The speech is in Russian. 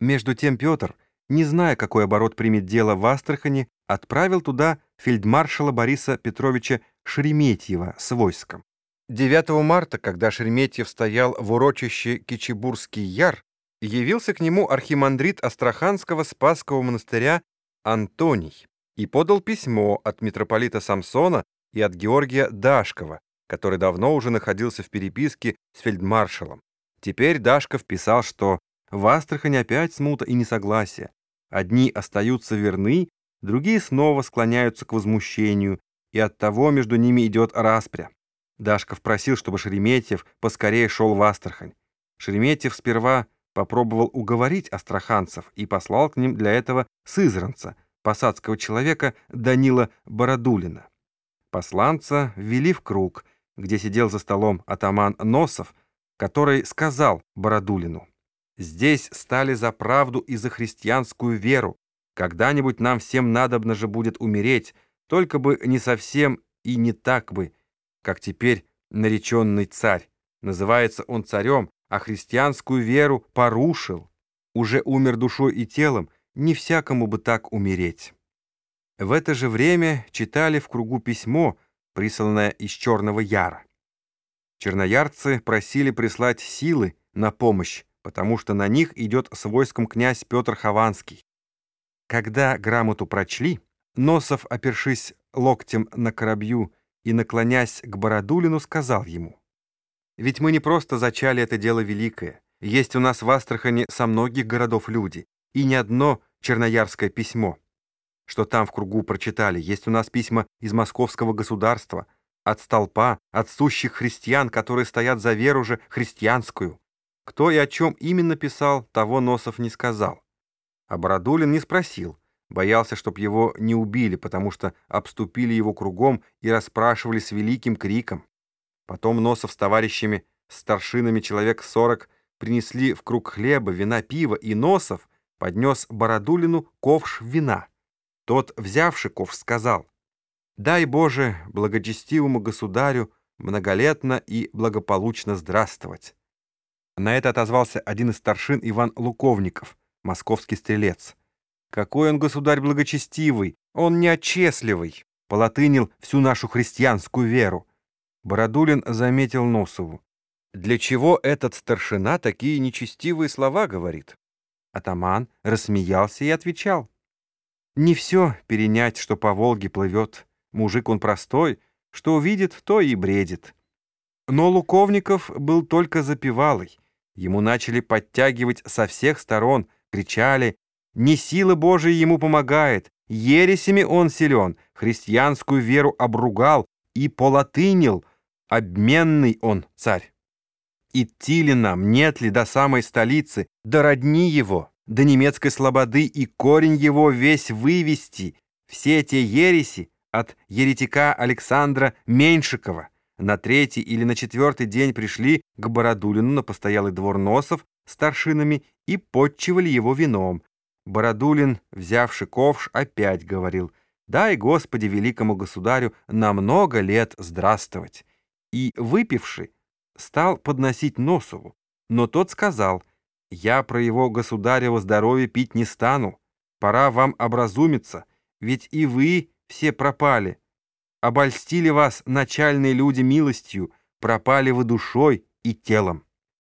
Между тем Петр, не зная, какой оборот примет дело в Астрахани, отправил туда фельдмаршала Бориса Петровича Шереметьева с войском. 9 марта, когда Шереметьев стоял в урочище Кичебурский яр, явился к нему архимандрит Астраханского Спасского монастыря Антоний и подал письмо от митрополита Самсона и от Георгия Дашкова, который давно уже находился в переписке с фельдмаршалом. Теперь Дашков писал, что в Астрахани опять смута и несогласие. Одни остаются верны, другие снова склоняются к возмущению, и оттого между ними идет распря. Дашков просил, чтобы Шереметьев поскорее шел в Астрахань. Шереметьев сперва попробовал уговорить астраханцев и послал к ним для этого сызранца, посадского человека Данила Бородулина. Посланца ввели в круг, где сидел за столом атаман Носов, который сказал Бородулину, «Здесь стали за правду и за христианскую веру. Когда-нибудь нам всем надобно же будет умереть, только бы не совсем и не так бы, как теперь нареченный царь. Называется он царем, а христианскую веру порушил. Уже умер душой и телом, не всякому бы так умереть. В это же время читали в кругу письмо, присланное из Черного Яра. Черноярцы просили прислать силы на помощь, потому что на них идет с войском князь Петр Хованский. Когда грамоту прочли, Носов, опершись локтем на коробью и наклонясь к Бородулину, сказал ему, «Ведь мы не просто зачали это дело великое. Есть у нас в Астрахани со многих городов люди, и не одно черноярское письмо, что там в кругу прочитали. Есть у нас письма из московского государства, от столпа, от сущих христиан, которые стоят за веру же христианскую. Кто и о чем именно писал, того Носов не сказал. А Бородулин не спросил, боялся, чтоб его не убили, потому что обступили его кругом и расспрашивали с великим криком. Потом Носов с товарищами, старшинами человек сорок, принесли в круг хлеба, вина, пива, и Носов поднес Бородулину ковш вина. Тот, взявший ковш, сказал, «Дай, Боже, благочестивому государю многолетно и благополучно здравствовать». На это отозвался один из старшин Иван Луковников, московский стрелец. «Какой он государь благочестивый, он неотчесливый!» полотынил всю нашу христианскую веру. Бородулин заметил Носову. «Для чего этот старшина такие нечестивые слова говорит?» Атаман рассмеялся и отвечал. «Не все перенять, что по Волге плывет. Мужик он простой, что увидит, то и бредит». Но Луковников был только запевалой. Ему начали подтягивать со всех сторон, кричали «Не сила Божия ему помогает, ересями он силен, христианскую веру обругал и полатынил, обменный он царь». Идти ли нам, нет ли до самой столицы, до родни его, до немецкой слободы и корень его весь вывести, все те ереси от еретика Александра Меньшикова. На третий или на четвертый день пришли к Бородулину на постоялый двор Носов старшинами и подчивали его вином. Бородулин, взявший ковш, опять говорил, «Дай, Господи, великому государю на много лет здравствовать». И, выпивший, стал подносить Носову, но тот сказал, «Я про его государево здоровье пить не стану. Пора вам образумиться, ведь и вы все пропали. Обольстили вас начальные люди милостью, пропали вы душой и телом».